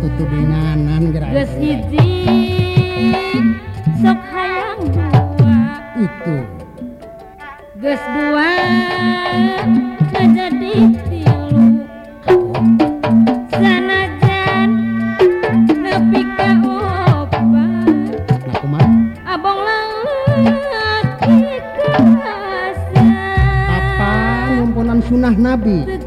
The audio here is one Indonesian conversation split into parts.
tutu binanan gerak geus hiji sok hayang dua itu geus dua jadi tilu sana sanajan nepi ke obat kumaha abong laki kasar apa numpunan sunah nabi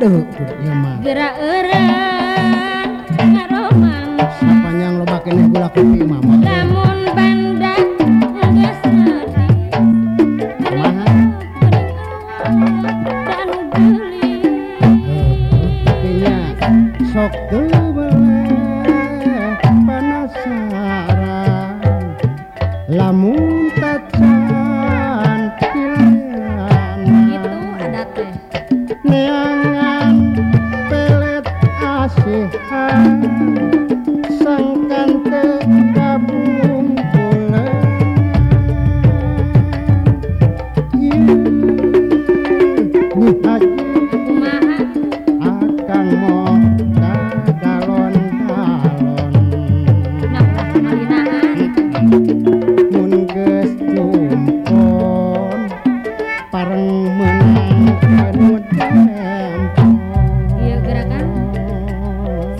yangbak ini mama namun bangun sang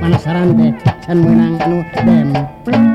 panserछनाgl nem plan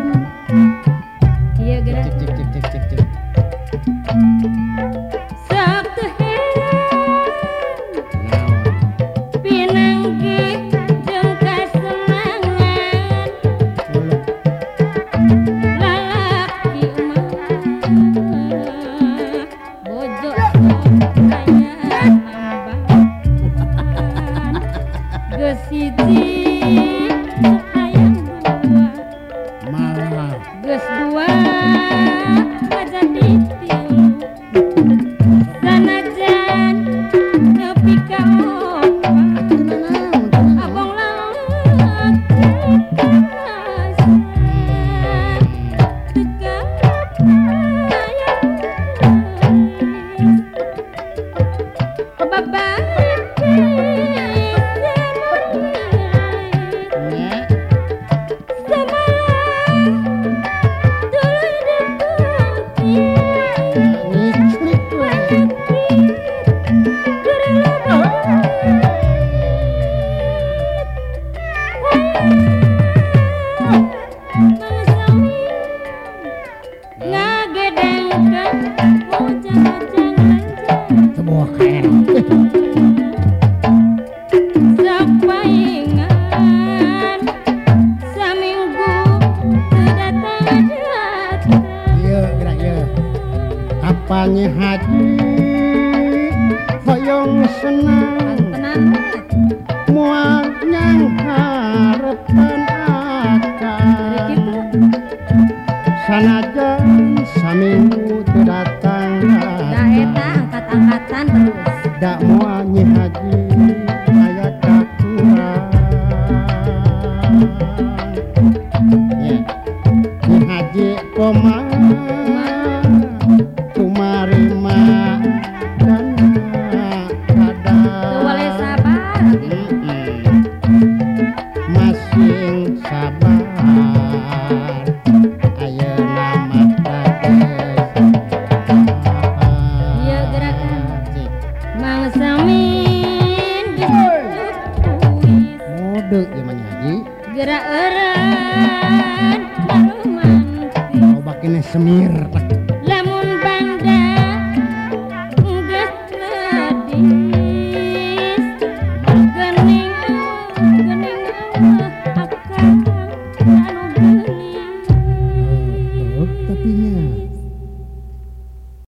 dak moa nyi haji